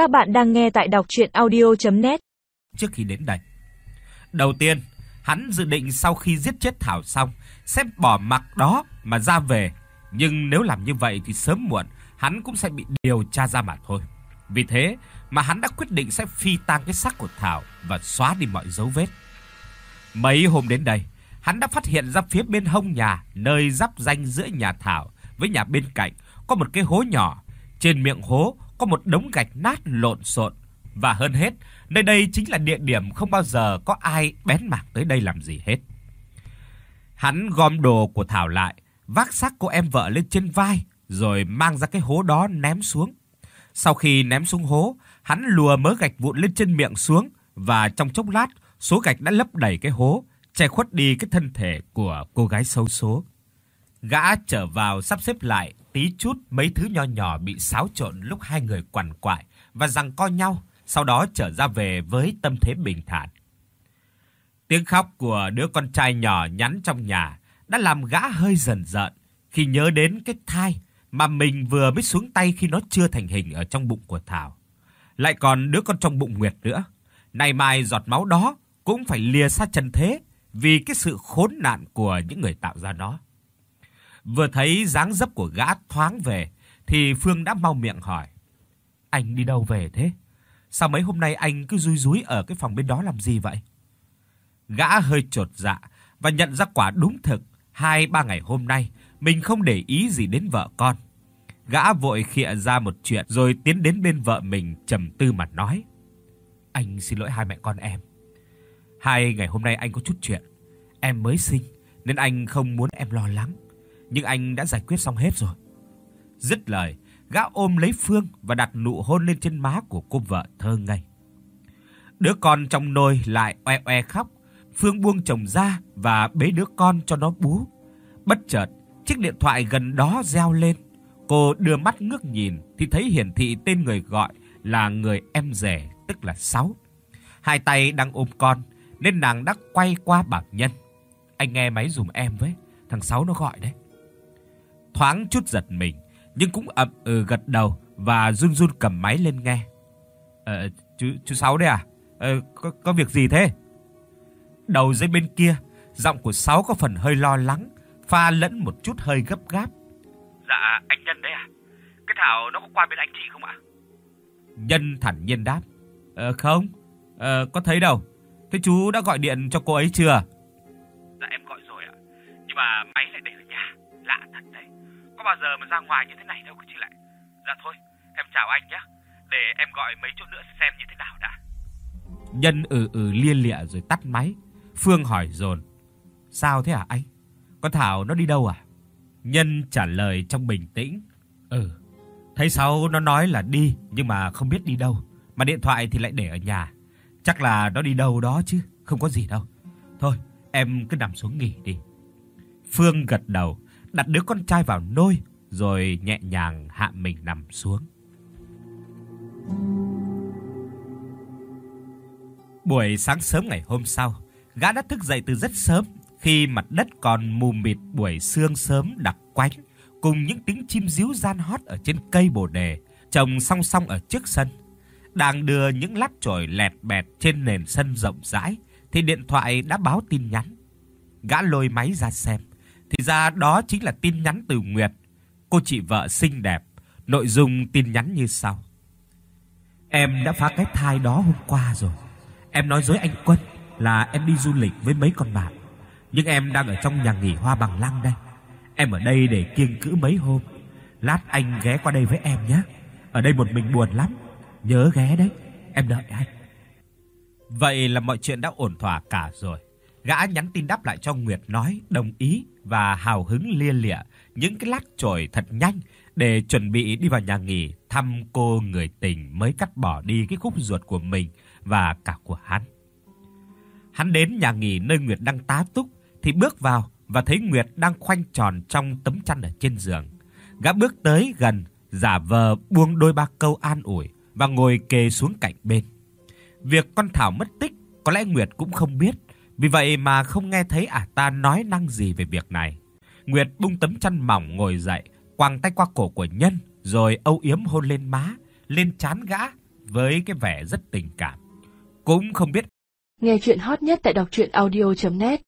Các bạn đang nghe tại đọc audio net Trước khi đến đây, đầu tiên, hắn dự định sau khi giết chết Thảo xong sẽ bỏ mặc đó mà ra về, nhưng nếu làm như vậy thì sớm muộn hắn cũng sẽ bị điều tra ra mà thôi. Vì thế mà hắn đã quyết định sẽ phi tang cái xác của Thảo và xóa đi mọi dấu vết. Mấy hôm đến đây, hắn đã phát hiện ra phía bên hông nhà, nơi giáp ranh giữa nhà Thảo với nhà bên cạnh có một cái hố nhỏ, trên miệng hố có một đống gạch nát lộn xộn và hơn hết, nơi đây chính là địa điểm không bao giờ có ai bén mảng tới đây làm gì hết. Hắn gom đồ của Thảo lại, vác xác cô em vợ lên trên vai rồi mang ra cái hố đó ném xuống. Sau khi ném xuống hố, hắn lùa mớ gạch vụn lên trên miệng xuống và trong chốc lát, số gạch đã lấp đầy cái hố, che khuất đi cái thân thể của cô gái xấu số. Gã trở vào sắp xếp lại tí chút mấy thứ nho nhỏ bị xáo trộn lúc hai người quằn quại và giằng co nhau, sau đó trở ra về với tâm thế bình thản. Tiếng khóc của đứa con trai nhỏ nhắn trong nhà đã làm gã hơi dần dợn khi nhớ đến cái thai mà mình vừa mới xuống tay khi nó chưa thành hình ở trong bụng của Thảo. Lại còn đứa con trong bụng Nguyệt nữa. Nay mai giọt máu đó cũng phải lìa xa chân thế vì cái sự khốn nạn của những người tạo ra nó. Vừa thấy dáng dấp của gã thoáng về thì Phương đã mau miệng hỏi: "Anh đi đâu về thế? Sao mấy hôm nay anh cứ rúi rúi ở cái phòng bên đó làm gì vậy?" Gã hơi chột dạ và nhận ra quả đúng thực, hai ba ngày hôm nay mình không để ý gì đến vợ con. Gã vội khịa ra một chuyện rồi tiến đến bên vợ mình trầm tư mà nói: "Anh xin lỗi hai mẹ con em. Hai ngày hôm nay anh có chút chuyện, em mới sinh nên anh không muốn em lo lắng, nhưng anh đã giải quyết xong hết rồi." Dứt lời, gã ôm lấy Phương và đặt nụ hôn lên trên má của cô vợ thơ ngây. Đứa con trong nôi lại oe oe khóc, Phương buông chồng ra và bế đứa con cho nó bú. Bất chợt, chiếc điện thoại gần đó reo lên. Cô đưa mắt ngước nhìn thì thấy hiển thị tên người gọi là người em rể, tức là Sáu. Hai tay đang ôm con nên nàng đã quay qua bảo Nhân. Anh nghe máy dùm em với, thằng Sáu nó gọi đấy. Thoáng chút giật mình, nhưng cũng ậm ừ gật đầu và run run cầm máy lên nghe. "Ờ chú chú Sáu đây à? Ờ có có việc gì thế?" Đầu dây bên kia, giọng của Sáu có phần hơi lo lắng, pha lẫn một chút hơi gấp gáp. Dạ, anh Nhân đấy à? Cái Thảo nó có qua bên anh chị không ạ? Nhân thản nhiên đáp. "Ờ không, ờ có thấy đâu. Thế chú đã gọi điện cho cô ấy chưa?" Dạ em gọi rồi ạ. Nhưng mà máy lại để ở nhà, lạ thật đấy. Có bao giờ mà ra ngoài như thế này đâu chị lại. Dạ thôi, em chào anh nhé. Để em gọi mấy chỗ nữa xem như thế nào đã. Nhân ừ ừ lia lịa rồi tắt máy. Phương hỏi dồn: "Sao thế hả anh? Con Thảo nó đi đâu à?" Nhân trả lời trong bình tĩnh: "Ừ, thấy sau nó nói là đi nhưng mà không biết đi đâu, mà điện thoại thì lại để ở nhà. Chắc là nó đi đâu đó chứ, không có gì đâu. Thôi, em cứ nằm xuống nghỉ đi." Phương gật đầu, đặt đứa con trai vào nôi rồi nhẹ nhàng hạ mình nằm xuống. Buổi sáng sớm ngày hôm sau, gã đã thức dậy từ rất sớm khi mặt đất còn mù mịt buổi sương sớm đặc quánh cùng những tiếng chim ríu gian hót ở trên cây bồ đề trồng song song ở trước sân. Đang đưa những lát chổi lẹt bẹt trên nền sân rộng rãi thì điện thoại đã báo tin nhắn. Gã lôi máy ra xem, thì ra đó chính là tin nhắn từ Nguyệt, cô chị vợ xinh đẹp. Nội dung tin nhắn như sau: Em đã phá cái thai đó hôm qua rồi. Em nói dối anh Quân là em đi du lịch với mấy con bạn, nhưng em đang ở trong nhà nghỉ Hoa Bằng Lăng đây. Em ở đây để kiêng cữ mấy hôm. Lát anh ghé qua đây với em nhé. Ở đây một mình buồn lắm. Nhớ ghé đấy, em đợi anh. Vậy là mọi chuyện đã ổn thỏa cả rồi. Gã nhắn tin đáp lại cho Nguyệt nói đồng ý và hào hứng lia lịa những cái lát chổi thật nhanh để chuẩn bị đi vào nhà nghỉ thăm cô người tình mới cắt bỏ đi cái khúc ruột của mình và cả của hắn. Hắn đến nhà nghỉ nơi Nguyệt đang tá túc thì bước vào và thấy Nguyệt đang khoanh tròn trong tấm chăn ở trên giường. Gã bước tới gần, giả vờ buông đôi ba câu an ủi và ngồi kề xuống cạnh bên. Việc con Thảo mất tích có lẽ Nguyệt cũng không biết, vì vậy mà không nghe thấy ả ta nói năng gì về việc này. Nguyệt bung tấm chăn mỏng ngồi dậy, quàng tay qua cổ của Nhân rồi âu yếm hôn lên má, lên trán gã với cái vẻ rất tình cảm. Cũng không biết Nghe truyện hot nhất tại doctruyenaudio.net